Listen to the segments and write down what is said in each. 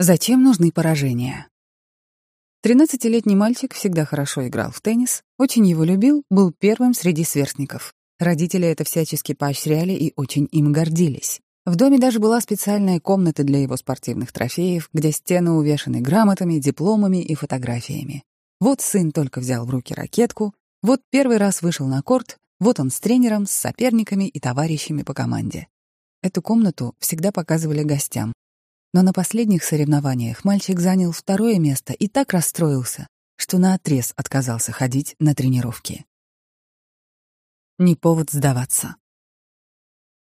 Зачем нужны поражения? Тринадцатилетний мальчик всегда хорошо играл в теннис, очень его любил, был первым среди сверстников. Родители это всячески поощряли и очень им гордились. В доме даже была специальная комната для его спортивных трофеев, где стены увешаны грамотами, дипломами и фотографиями. Вот сын только взял в руки ракетку, вот первый раз вышел на корт, вот он с тренером, с соперниками и товарищами по команде. Эту комнату всегда показывали гостям, но на последних соревнованиях мальчик занял второе место и так расстроился, что наотрез отказался ходить на тренировки. Не повод сдаваться.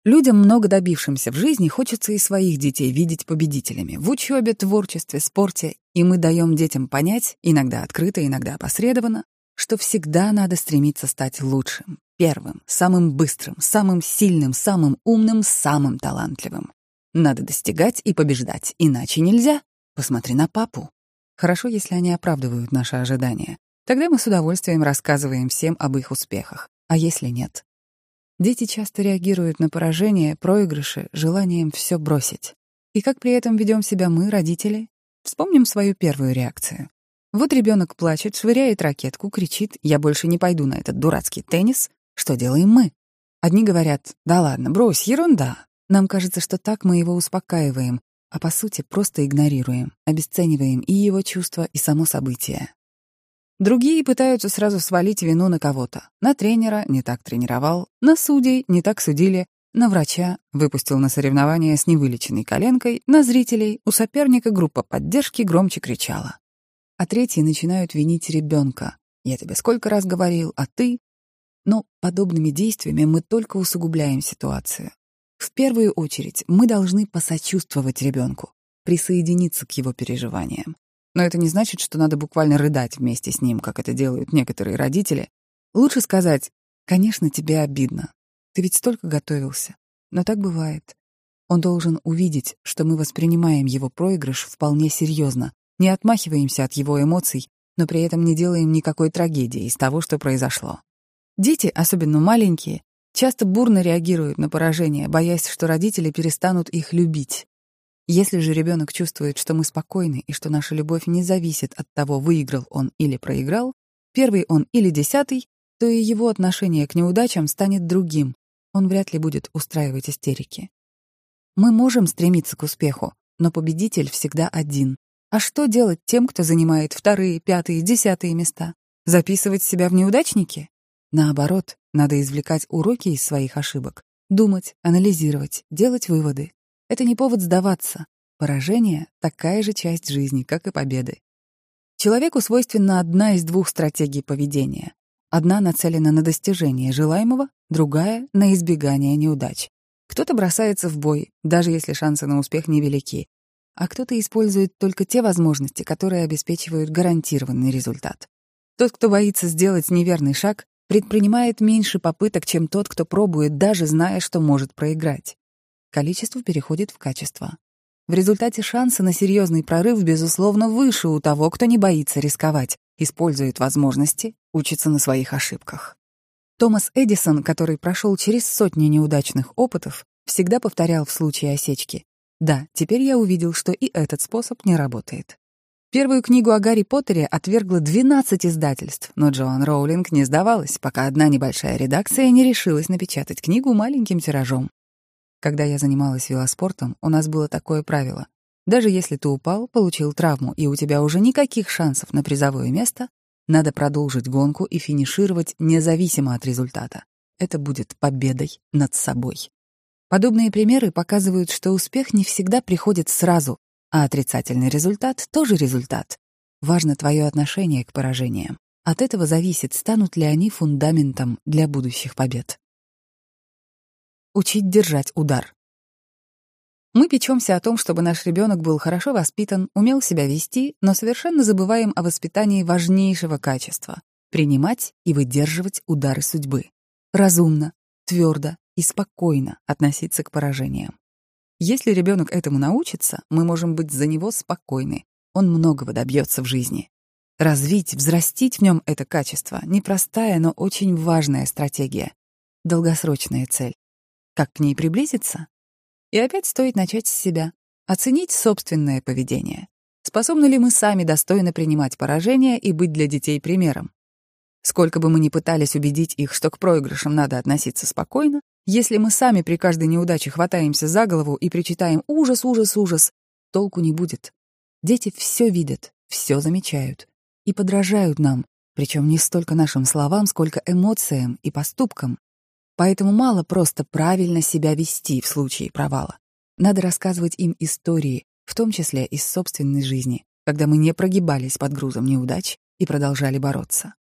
Людям, много добившимся в жизни, хочется и своих детей видеть победителями в учебе, творчестве, спорте, и мы даем детям понять, иногда открыто, иногда опосредованно, что всегда надо стремиться стать лучшим, первым, самым быстрым, самым сильным, самым умным, самым талантливым. Надо достигать и побеждать, иначе нельзя. Посмотри на папу. Хорошо, если они оправдывают наши ожидания. Тогда мы с удовольствием рассказываем всем об их успехах. А если нет? Дети часто реагируют на поражение, проигрыши, желанием все бросить. И как при этом ведем себя мы, родители? Вспомним свою первую реакцию. Вот ребенок плачет, швыряет ракетку, кричит «Я больше не пойду на этот дурацкий теннис». Что делаем мы? Одни говорят «Да ладно, брось, ерунда, нам кажется, что так мы его успокаиваем, а по сути просто игнорируем, обесцениваем и его чувства, и само событие. Другие пытаются сразу свалить вину на кого-то. На тренера не так тренировал, на судей не так судили, на врача выпустил на соревнования с невылеченной коленкой, на зрителей у соперника группа поддержки громче кричала. А третьи начинают винить ребенка. «Я тебе сколько раз говорил, а ты...» Но подобными действиями мы только усугубляем ситуацию. В первую очередь мы должны посочувствовать ребенку, присоединиться к его переживаниям. Но это не значит, что надо буквально рыдать вместе с ним, как это делают некоторые родители. Лучше сказать, конечно, тебе обидно. Ты ведь столько готовился. Но так бывает. Он должен увидеть, что мы воспринимаем его проигрыш вполне серьезно, не отмахиваемся от его эмоций, но при этом не делаем никакой трагедии из того, что произошло. Дети, особенно маленькие, часто бурно реагируют на поражение, боясь, что родители перестанут их любить. Если же ребенок чувствует, что мы спокойны и что наша любовь не зависит от того, выиграл он или проиграл, первый он или десятый, то и его отношение к неудачам станет другим. Он вряд ли будет устраивать истерики. Мы можем стремиться к успеху, но победитель всегда один. А что делать тем, кто занимает вторые, пятые, десятые места? Записывать себя в неудачники? Наоборот, надо извлекать уроки из своих ошибок, думать, анализировать, делать выводы. Это не повод сдаваться. Поражение — такая же часть жизни, как и победы. Человеку свойственна одна из двух стратегий поведения. Одна нацелена на достижение желаемого, другая — на избегание неудач. Кто-то бросается в бой, даже если шансы на успех невелики, а кто-то использует только те возможности, которые обеспечивают гарантированный результат. Тот, кто боится сделать неверный шаг, предпринимает меньше попыток, чем тот, кто пробует, даже зная, что может проиграть. Количество переходит в качество. В результате шансы на серьезный прорыв, безусловно, выше у того, кто не боится рисковать, использует возможности, учится на своих ошибках. Томас Эдисон, который прошел через сотни неудачных опытов, всегда повторял в случае осечки. Да, теперь я увидел, что и этот способ не работает. Первую книгу о Гарри Поттере отвергло 12 издательств, но Джоан Роулинг не сдавалась, пока одна небольшая редакция не решилась напечатать книгу маленьким тиражом. Когда я занималась велоспортом, у нас было такое правило. Даже если ты упал, получил травму, и у тебя уже никаких шансов на призовое место, надо продолжить гонку и финишировать независимо от результата. Это будет победой над собой. Подобные примеры показывают, что успех не всегда приходит сразу, а отрицательный результат — тоже результат. Важно твое отношение к поражениям. От этого зависит, станут ли они фундаментом для будущих побед. Учить держать удар. Мы печемся о том, чтобы наш ребенок был хорошо воспитан, умел себя вести, но совершенно забываем о воспитании важнейшего качества — принимать и выдерживать удары судьбы. Разумно, твердо и спокойно относиться к поражениям. Если ребенок этому научится, мы можем быть за него спокойны. Он многого добьется в жизни. Развить, взрастить в нем это качество — непростая, но очень важная стратегия. Долгосрочная цель. Как к ней приблизиться? И опять стоит начать с себя. оценить собственное поведение. Способны ли мы сами достойно принимать поражения и быть для детей примером? Сколько бы мы ни пытались убедить их, что к проигрышам надо относиться спокойно, если мы сами при каждой неудаче хватаемся за голову и причитаем «ужас, ужас, ужас», толку не будет. Дети все видят, все замечают и подражают нам, причем не столько нашим словам, сколько эмоциям и поступкам. Поэтому мало просто правильно себя вести в случае провала. Надо рассказывать им истории, в том числе из собственной жизни, когда мы не прогибались под грузом неудач и продолжали бороться.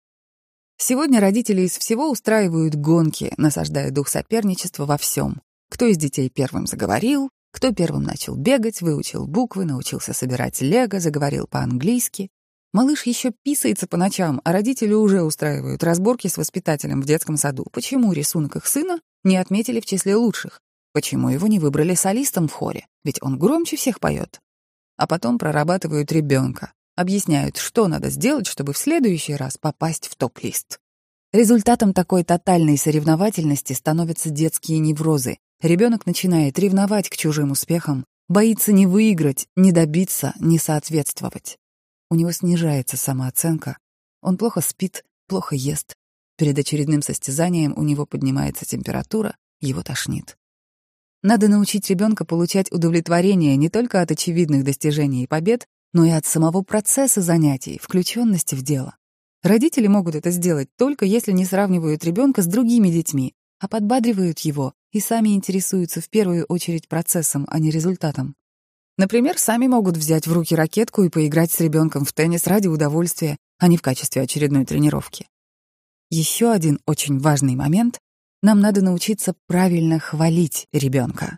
Сегодня родители из всего устраивают гонки, насаждая дух соперничества во всем. Кто из детей первым заговорил, кто первым начал бегать, выучил буквы, научился собирать лего, заговорил по-английски. Малыш еще писается по ночам, а родители уже устраивают разборки с воспитателем в детском саду. Почему рисунок их сына не отметили в числе лучших? Почему его не выбрали солистом в хоре? Ведь он громче всех поет. А потом прорабатывают ребенка, объясняют, что надо сделать, чтобы в следующий раз попасть в топ-лист. Результатом такой тотальной соревновательности становятся детские неврозы. Ребенок начинает ревновать к чужим успехам, боится не выиграть, не добиться, не соответствовать. У него снижается самооценка, он плохо спит, плохо ест. Перед очередным состязанием у него поднимается температура, его тошнит. Надо научить ребенка получать удовлетворение не только от очевидных достижений и побед, но и от самого процесса занятий, включенности в дело. Родители могут это сделать только если не сравнивают ребенка с другими детьми, а подбадривают его и сами интересуются в первую очередь процессом, а не результатом. Например, сами могут взять в руки ракетку и поиграть с ребенком в теннис ради удовольствия, а не в качестве очередной тренировки. Еще один очень важный момент — нам надо научиться правильно хвалить ребенка.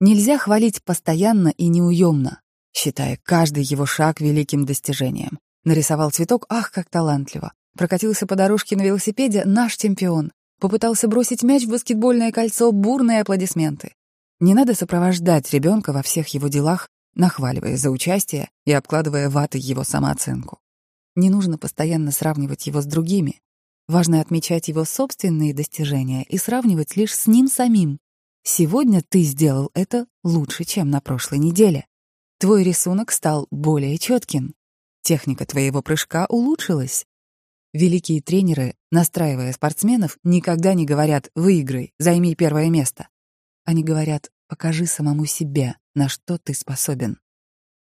Нельзя хвалить постоянно и неуемно считая каждый его шаг великим достижением. Нарисовал цветок, ах, как талантливо. Прокатился по дорожке на велосипеде, наш чемпион. Попытался бросить мяч в баскетбольное кольцо, бурные аплодисменты. Не надо сопровождать ребенка во всех его делах, нахваливая за участие и обкладывая ватой его самооценку. Не нужно постоянно сравнивать его с другими. Важно отмечать его собственные достижения и сравнивать лишь с ним самим. Сегодня ты сделал это лучше, чем на прошлой неделе. Твой рисунок стал более четким. Техника твоего прыжка улучшилась. Великие тренеры, настраивая спортсменов, никогда не говорят «выиграй, займи первое место». Они говорят «покажи самому себе, на что ты способен».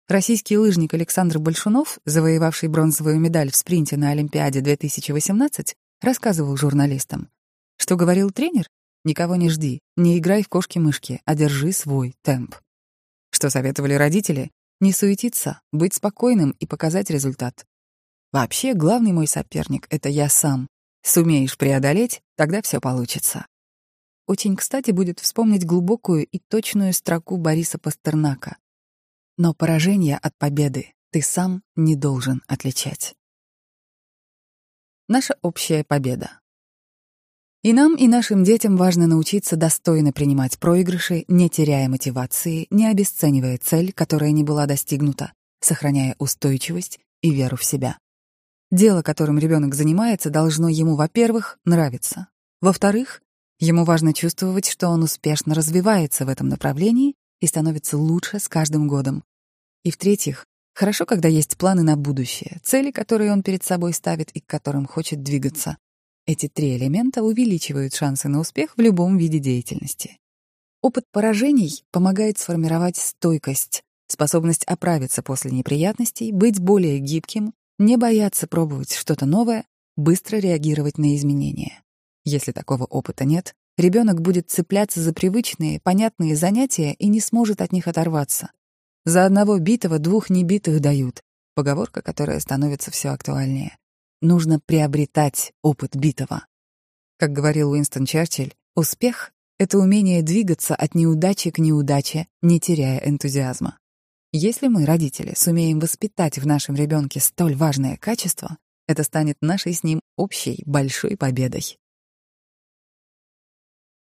Российский лыжник Александр Большунов, завоевавший бронзовую медаль в спринте на Олимпиаде 2018, рассказывал журналистам, что говорил тренер «Никого не жди, не играй в кошки-мышки, а держи свой темп». Что советовали родители? Не суетиться, быть спокойным и показать результат. Вообще, главный мой соперник — это я сам. Сумеешь преодолеть, тогда все получится. Очень кстати будет вспомнить глубокую и точную строку Бориса Пастернака. Но поражение от победы ты сам не должен отличать. Наша общая победа. И нам, и нашим детям важно научиться достойно принимать проигрыши, не теряя мотивации, не обесценивая цель, которая не была достигнута, сохраняя устойчивость и веру в себя. Дело, которым ребенок занимается, должно ему, во-первых, нравиться. Во-вторых, ему важно чувствовать, что он успешно развивается в этом направлении и становится лучше с каждым годом. И в-третьих, хорошо, когда есть планы на будущее, цели, которые он перед собой ставит и к которым хочет двигаться. Эти три элемента увеличивают шансы на успех в любом виде деятельности. Опыт поражений помогает сформировать стойкость, способность оправиться после неприятностей, быть более гибким, не бояться пробовать что-то новое, быстро реагировать на изменения. Если такого опыта нет, ребенок будет цепляться за привычные, понятные занятия и не сможет от них оторваться. За одного битого двух небитых дают. Поговорка, которая становится все актуальнее нужно приобретать опыт битого. Как говорил Уинстон Черчилль, успех — это умение двигаться от неудачи к неудаче, не теряя энтузиазма. Если мы, родители, сумеем воспитать в нашем ребенке столь важное качество, это станет нашей с ним общей большой победой.